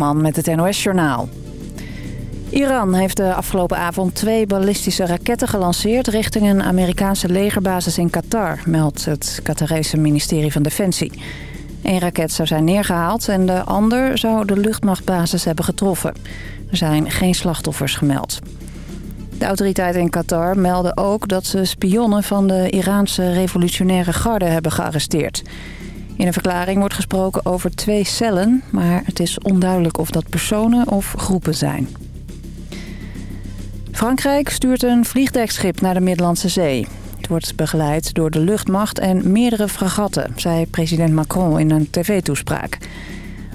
Man met het NOS-journaal. Iran heeft de afgelopen avond twee ballistische raketten gelanceerd... richting een Amerikaanse legerbasis in Qatar, meldt het Qatarese ministerie van Defensie. Eén raket zou zijn neergehaald en de ander zou de luchtmachtbasis hebben getroffen. Er zijn geen slachtoffers gemeld. De autoriteiten in Qatar melden ook dat ze spionnen van de Iraanse revolutionaire garde hebben gearresteerd... In een verklaring wordt gesproken over twee cellen... maar het is onduidelijk of dat personen of groepen zijn. Frankrijk stuurt een vliegdekschip naar de Middellandse Zee. Het wordt begeleid door de luchtmacht en meerdere fragatten... zei president Macron in een tv-toespraak.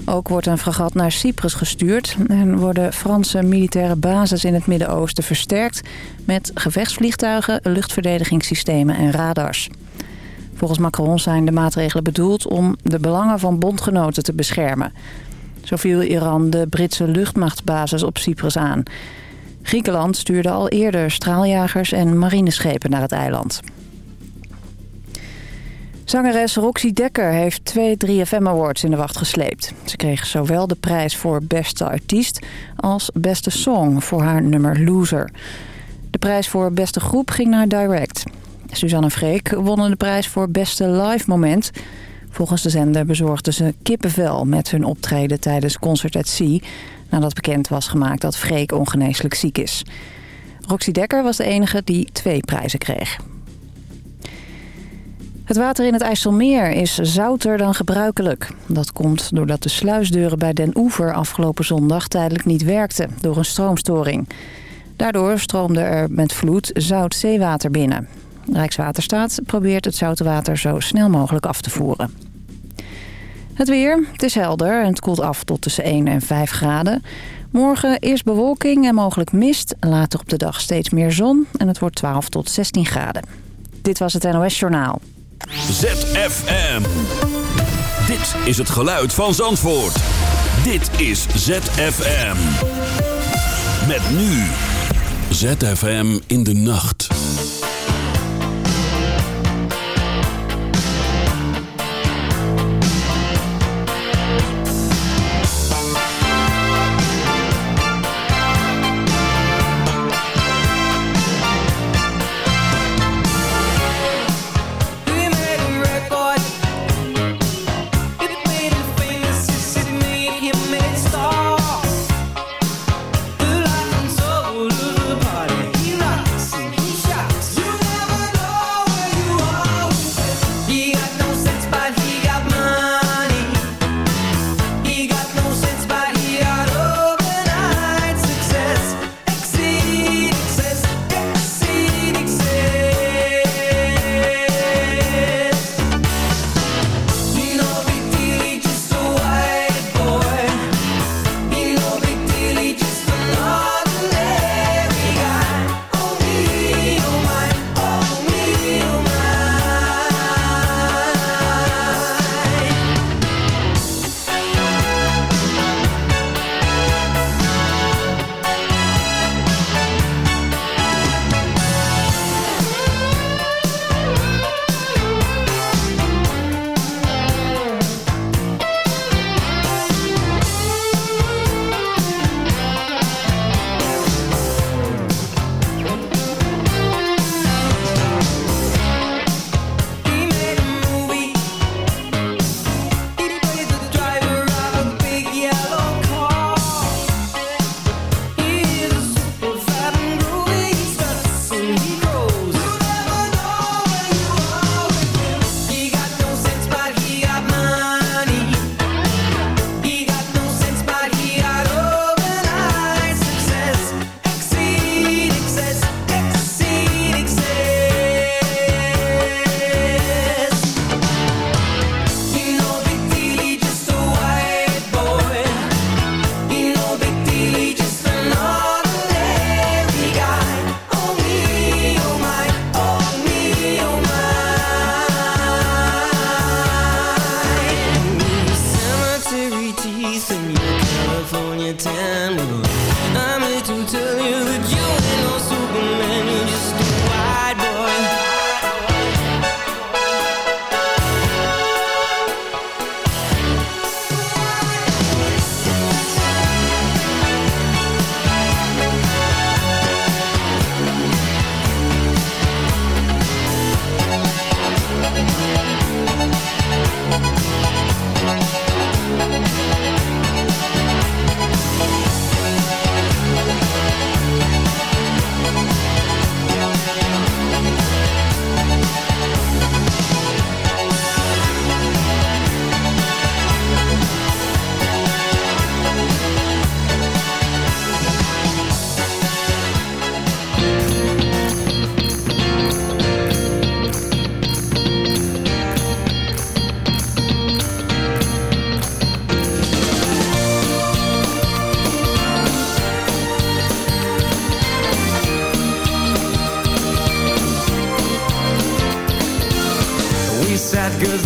Ook wordt een fragat naar Cyprus gestuurd... en worden Franse militaire bases in het Midden-Oosten versterkt... met gevechtsvliegtuigen, luchtverdedigingssystemen en radars. Volgens Macron zijn de maatregelen bedoeld om de belangen van bondgenoten te beschermen. Zo viel Iran de Britse luchtmachtbasis op Cyprus aan. Griekenland stuurde al eerder straaljagers en marineschepen naar het eiland. Zangeres Roxy Dekker heeft twee 3FM Awards in de wacht gesleept. Ze kreeg zowel de prijs voor beste artiest als beste song voor haar nummer Loser. De prijs voor beste groep ging naar Direct. Suzanne Freek wonnen de prijs voor beste live moment. Volgens de zender bezorgden ze kippenvel met hun optreden tijdens Concert at Sea... nadat bekend was gemaakt dat Freek ongeneeslijk ziek is. Roxy Dekker was de enige die twee prijzen kreeg. Het water in het IJsselmeer is zouter dan gebruikelijk. Dat komt doordat de sluisdeuren bij Den Oever afgelopen zondag tijdelijk niet werkten door een stroomstoring. Daardoor stroomde er met vloed zout zeewater binnen. Rijkswaterstaat probeert het zoute water zo snel mogelijk af te voeren. Het weer, het is helder en het koelt af tot tussen 1 en 5 graden. Morgen eerst bewolking en mogelijk mist. Later op de dag steeds meer zon en het wordt 12 tot 16 graden. Dit was het NOS Journaal. ZFM. Dit is het geluid van Zandvoort. Dit is ZFM. Met nu. ZFM in de nacht.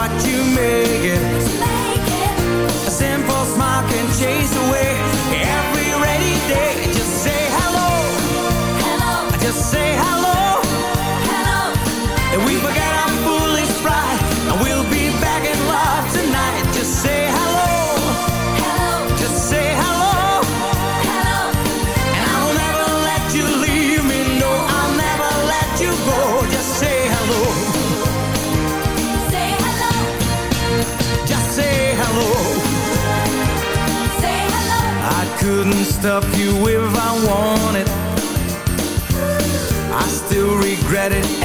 what you make it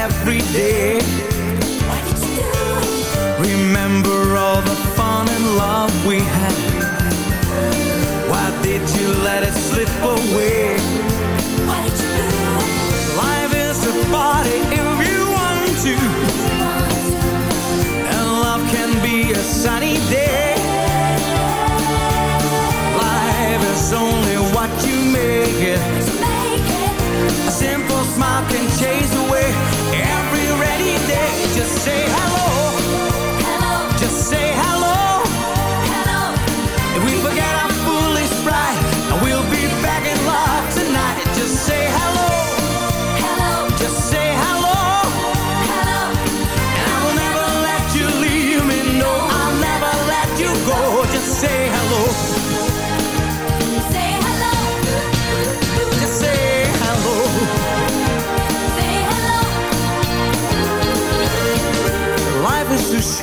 every day. Remember all the fun and love we had. Why did you let it slip away? Life is a party if you want to. And love can be a sunny day. Life is only what you make it.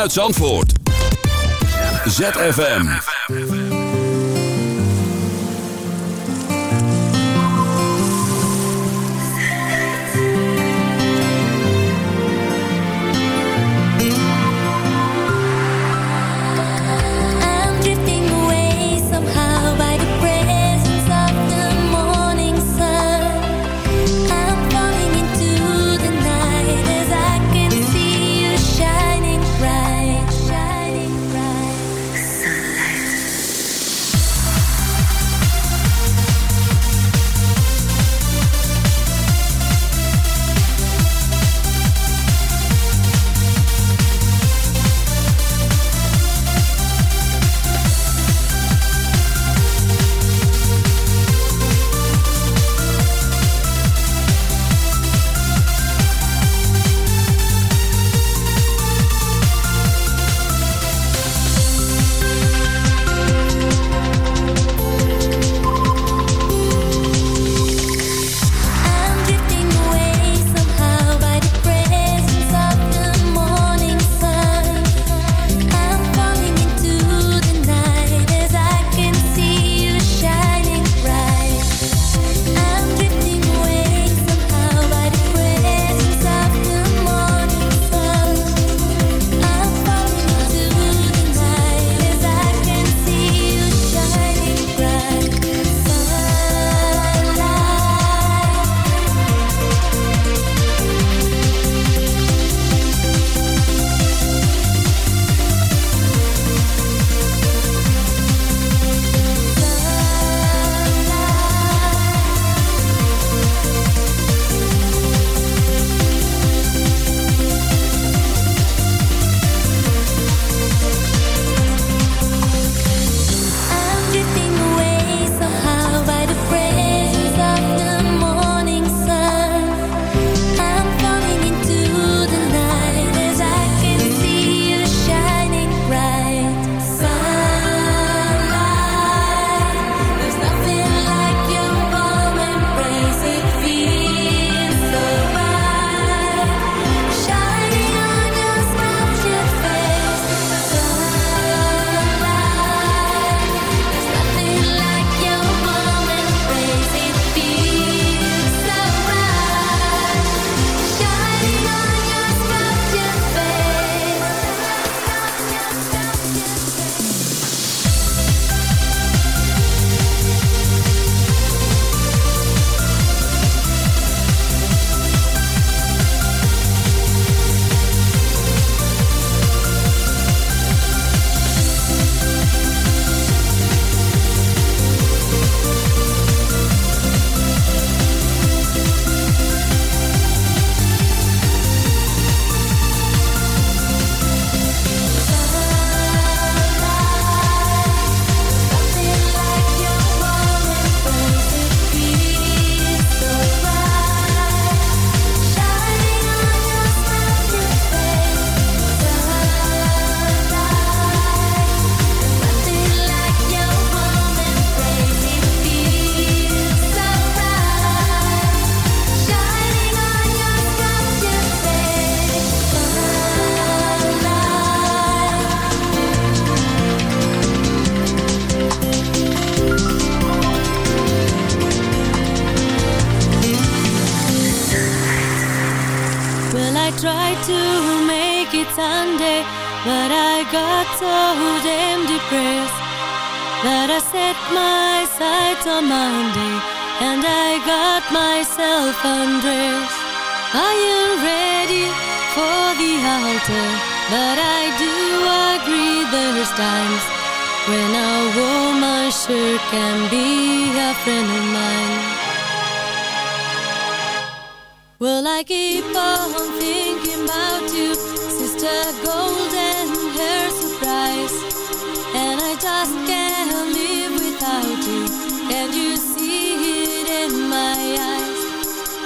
Vanuit Zandvoort. ZFM. Sights on Monday and I got myself undressed. Are you ready for the altar? But I do agree there's times when a woman sure can be a friend of mine. Well, I keep on thinking about you, Sister Golden Hair Surprise. And I just can't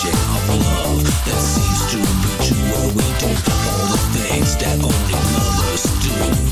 of love that seems to we don't all the things that only lovers do.